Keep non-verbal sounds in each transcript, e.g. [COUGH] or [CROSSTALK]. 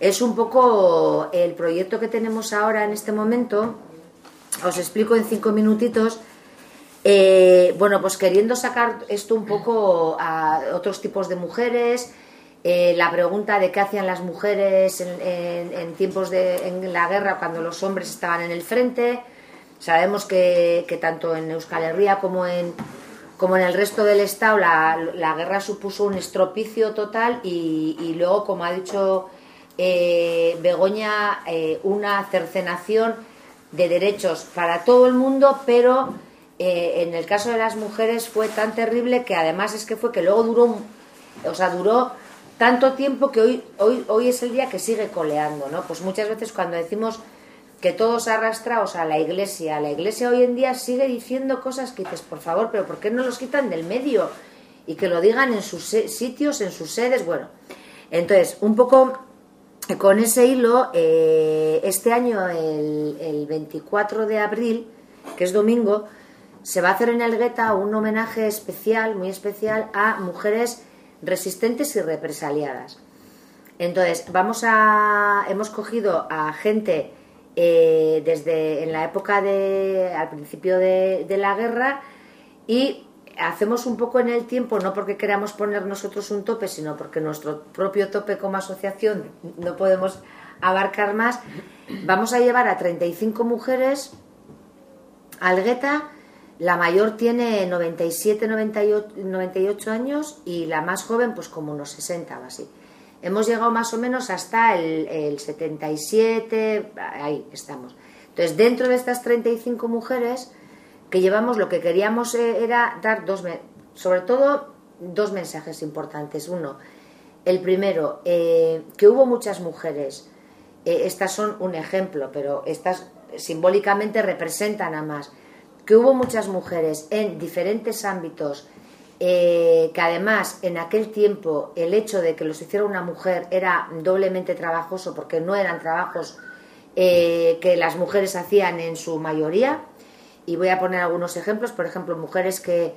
es un poco el proyecto que tenemos ahora en este momento. Os explico en cinco minutitos. Eh, bueno, pues queriendo sacar esto un poco a otros tipos de mujeres, eh, la pregunta de qué hacían las mujeres en, tiempos de la guerra cuando los hombres estaban en el frente. Sabemos que, tanto en Euskal Herria como en, como en el resto del Estado la, guerra supuso un estropicio total y, luego, como ha dicho eh, Begoña, eh, una cercenación de derechos para todo el mundo, pero en el caso de las mujeres fue tan terrible que además es que fue que luego duró, o sea, duró tanto tiempo que hoy, hoy, hoy es el día que sigue coleando, ¿no? Pues muchas veces cuando decimos que todos arrastrados a la iglesia, la iglesia hoy en día sigue diciendo cosas que dices, por favor, pero ¿por qué no los quitan del medio? Y que lo digan en sus sitios, en sus sedes, bueno. Entonces, un poco con ese hilo, eh, este año, el, el 24 de abril, que es domingo, se va a hacer en el Gueta un homenaje especial, muy especial, a mujeres resistentes y represaliadas. Entonces, vamos a. hemos cogido a gente eh, desde en la época de. al principio de, la guerra y hacemos un poco en el tiempo, no porque queramos poner nosotros un tope, sino porque nuestro propio tope como asociación no podemos abarcar más. Vamos a llevar a 35 mujeres al gueta la mayor tiene 97, 98, años y la más joven pues como unos 60 o así. Hemos llegado más o menos hasta el, 77, ahí estamos. Entonces, dentro de estas 35 mujeres que llevamos, lo que queríamos eh, era dar dos, sobre todo dos mensajes importantes. Uno, el primero, eh, que hubo muchas mujeres. Eh, estas son un ejemplo, pero estas simbólicamente representan a más que hubo muchas mujeres en diferentes ámbitos, que además en aquel tiempo el hecho de que los hiciera una mujer era doblemente trabajoso porque no eran trabajos que las mujeres hacían en su mayoría. Y voy a poner algunos ejemplos, por ejemplo, mujeres que,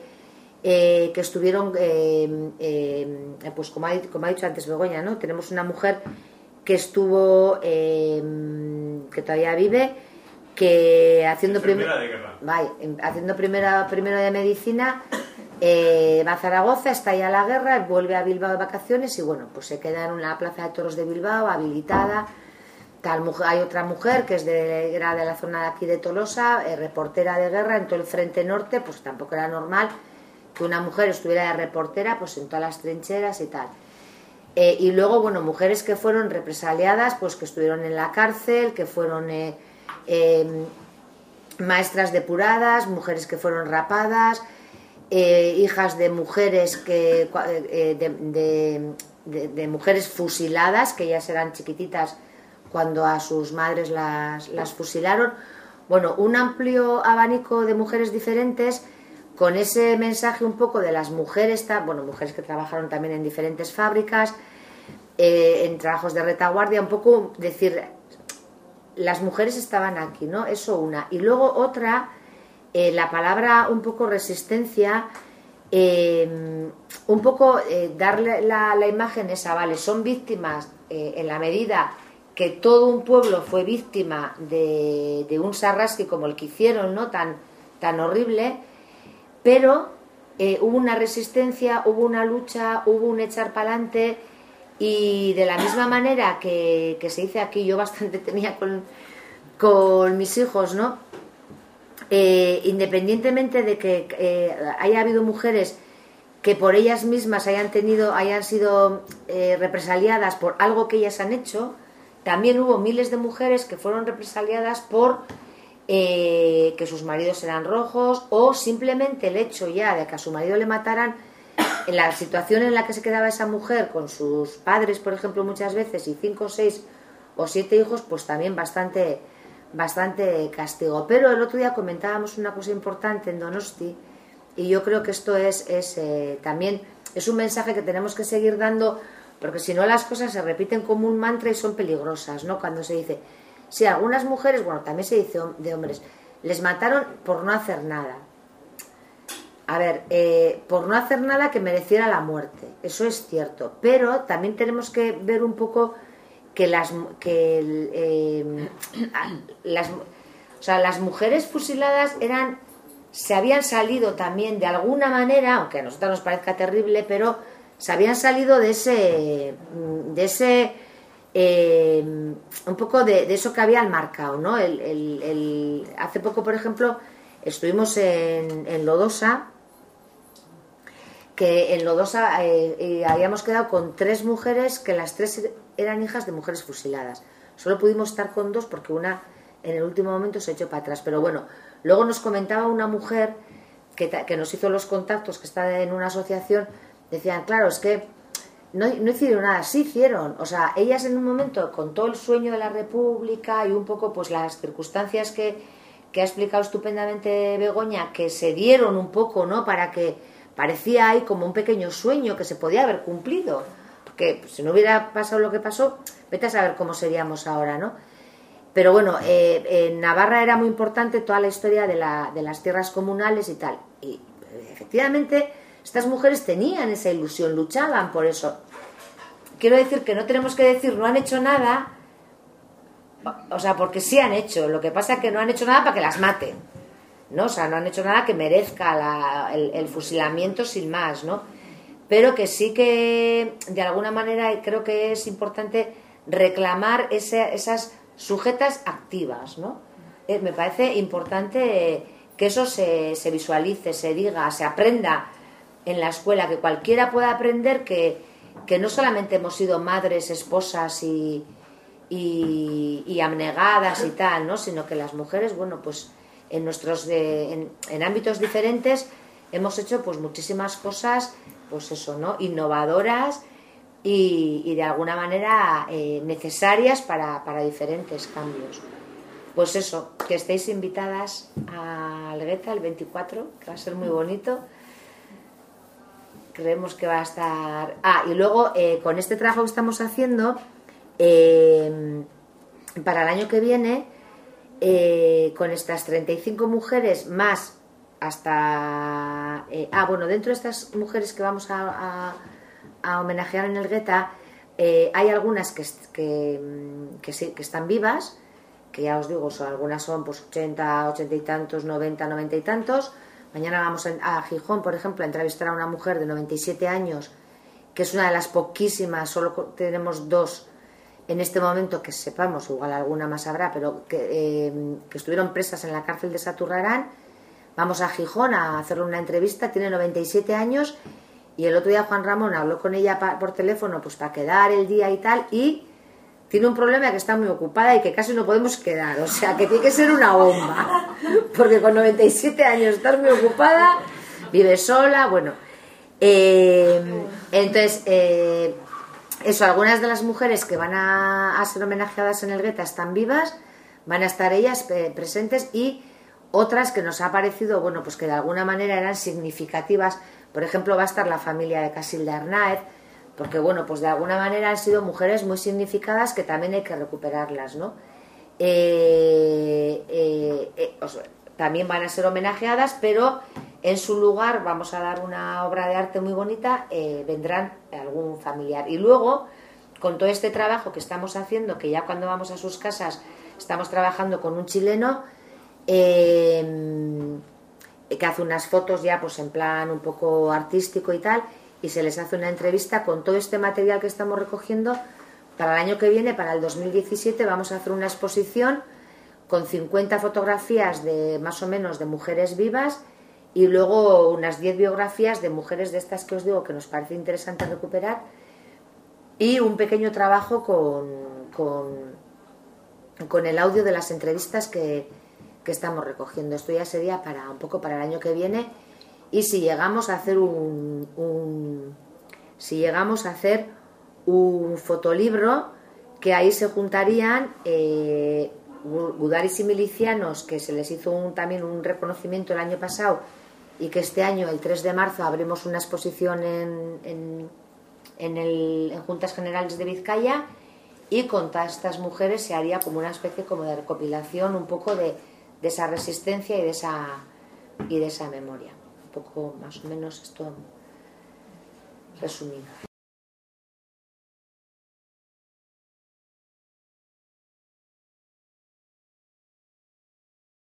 eh, que estuvieron, pues como ha, como ha, dicho antes Begoña, ¿no? tenemos una mujer que estuvo, que todavía vive, que haciendo primero haciendo primero, primero de medicina eh, va a Zaragoza, está ya la guerra, vuelve a Bilbao de vacaciones y bueno, pues se queda en una plaza de toros de Bilbao habilitada. Tal, hay otra mujer que es de, era de la zona de aquí de Tolosa, eh, reportera de guerra en todo el frente norte, pues tampoco era normal que una mujer estuviera de reportera pues en todas las trincheras y tal. Eh, y luego, bueno, mujeres que fueron represaliadas, pues que estuvieron en la cárcel, que fueron Em, maestras depuradas, mujeres que fueron rapadas, eh, hijas de mujeres que eh, de, mujeres fusiladas, que ya eran chiquititas cuando a sus madres las, las fusilaron. Bueno, un amplio abanico de mujeres diferentes con ese mensaje un poco de las mujeres, bueno, mujeres que trabajaron también en diferentes fábricas, eh, en trabajos de retaguardia, un poco decir, las mujeres estaban aquí, ¿no? Eso una. Y luego otra, eh, la palabra un poco resistencia, em, un poco eh, darle la, imagen esa, vale, son víctimas en la medida que todo un pueblo fue víctima de, de, un sarrasque como el que hicieron, ¿no? Tan, tan horrible, pero hubo una resistencia, hubo una lucha, hubo un echar para adelante y de la misma manera que, se dice aquí, yo bastante [LAUGHS] tenía con, con mis hijos, ¿no? Eh, independientemente de que eh, haya habido mujeres que por ellas mismas hayan tenido, hayan sido eh, represaliadas por algo que ellas han hecho, también hubo miles de mujeres que fueron represaliadas por que sus maridos eran rojos o simplemente el hecho ya de que a su marido le mataran en la situación en la que se quedaba esa mujer con sus padres, por ejemplo, muchas veces, y cinco, seis o siete hijos, pues también bastante, bastante castigo. Pero el otro día comentábamos una cosa importante en Donosti, y yo creo que esto es, es eh, también es un mensaje que tenemos que seguir dando, porque si no las cosas se repiten como un mantra y son peligrosas, ¿no? Cuando se dice, si algunas mujeres, bueno, también se dice de hombres, les mataron por no hacer nada a ver, eh, por no hacer nada que mereciera la muerte, eso es cierto, pero también tenemos que ver un poco que las que eh, las o sea, las mujeres fusiladas eran se habían salido también de alguna manera, aunque a nosotros nos parezca terrible, pero se habían salido de ese de ese eh, un poco de, eso que había al marcado, ¿no? El, hace poco, por ejemplo, estuvimos en, en Lodosa, que en Lodosa eh, habíamos quedado con tres mujeres que las tres eran hijas de mujeres fusiladas. Solo pudimos estar con dos porque una en el último momento se echó para atrás. Pero bueno, luego nos comentaba una mujer que, que nos hizo los contactos, que está en una asociación, decían, claro, es que no, hicieron nada, sí hicieron. O sea, ellas en un momento, con todo el sueño de la República y un poco pues las circunstancias que, que ha explicado estupendamente Begoña, que se dieron un poco, ¿no? Para que parecía ahí como un pequeño sueño que se podía haber cumplido. Porque pues, si no hubiera pasado lo que pasó, vete a saber cómo seríamos ahora, ¿no? Pero bueno, eh, en Navarra era muy importante toda la historia de, la, de las tierras comunales y tal. Y efectivamente estas mujeres tenían esa ilusión, luchaban por eso. Quiero decir que no tenemos que decir no han hecho nada, o sea, porque sí han hecho, lo que pasa es que no han hecho nada para que las maten, ¿no? O sea, no han hecho nada que merezca el, fusilamiento sin más, ¿no? Pero que sí que, de alguna manera, creo que es importante reclamar esas sujetas activas, ¿no? Eh, me parece importante que eso se, se visualice, se diga, se aprenda en la escuela, que cualquiera pueda aprender que, no solamente hemos sido madres, esposas y, y, abnegadas y tal, ¿no? sino que las mujeres, bueno, pues en nuestros en, ámbitos diferentes hemos hecho pues muchísimas cosas, pues eso, ¿no? innovadoras y, de alguna manera eh, necesarias para, para diferentes cambios. Pues eso, que estéis invitadas a Algueta el 24, que va a ser muy bonito creemos que va a estar. Ah, y luego eh, con este trabajo que estamos haciendo, eh, para el año que viene, eh, con estas 35 mujeres más hasta. ah, bueno, dentro de estas mujeres que vamos a, a, homenajear en el Gueta, hay algunas que, que, que, que están vivas, que ya os digo, son, algunas son pues 80, 80 y tantos, 90, 90 y tantos Mañana vamos a Gijón, por ejemplo, a entrevistar a una mujer de 97 años, que es una de las poquísimas, solo tenemos dos en este momento que sepamos, igual alguna más habrá, pero que, eh, estuvieron presas en la cárcel de Saturrarán. Vamos a Gijón a hacerle una entrevista, tiene 97 años y el otro día Juan Ramón habló con ella por teléfono pues para quedar el día y tal y tiene un problema que está muy ocupada y que casi no podemos quedar. O sea, que tiene que ser una bomba. [LAUGHS] Porque con 97 años estar muy ocupada, vive sola, bueno. Eh, entonces, eh, eso, algunas de las mujeres que van a, ser homenajeadas en el Gueta están vivas, van a estar ellas presentes y otras que nos ha parecido, bueno, pues que de alguna manera eran significativas. Por ejemplo, va a estar la familia de Casilda Arnaez, porque bueno, pues de alguna manera han sido mujeres muy significadas que también hay que recuperarlas, ¿no? Eh, eh, eh, también van a ser homenajeadas, pero en su lugar vamos a dar una obra de arte muy bonita, vendrán algún familiar. Y luego, con todo este trabajo que estamos haciendo, que ya cuando vamos a sus casas estamos trabajando con un chileno, que hace unas fotos ya pues en plan un poco artístico y tal, y se les hace una entrevista con todo este material que estamos recogiendo. Para el año que viene, para el 2017, vamos a hacer una exposición con 50 fotografías de más o menos de mujeres vivas y luego unas 10 biografías de mujeres de estas que os digo que nos parece interesante recuperar y un pequeño trabajo con, con, con el audio de las entrevistas que, que estamos recogiendo. Esto ya sería para un poco para el año que viene y si llegamos a hacer un, si llegamos a hacer un fotolibro que ahí se juntarían eh, gudaris y milicianos que se les hizo también un reconocimiento el año pasado y que este año el 3 de marzo abrimos una exposición en, en, en, el, en Juntas Generales de Vizcaya y con todas estas mujeres se haría como una especie como de recopilación un poco de, de esa resistencia y de esa y de esa memoria pouco máis ou menos estou resumida.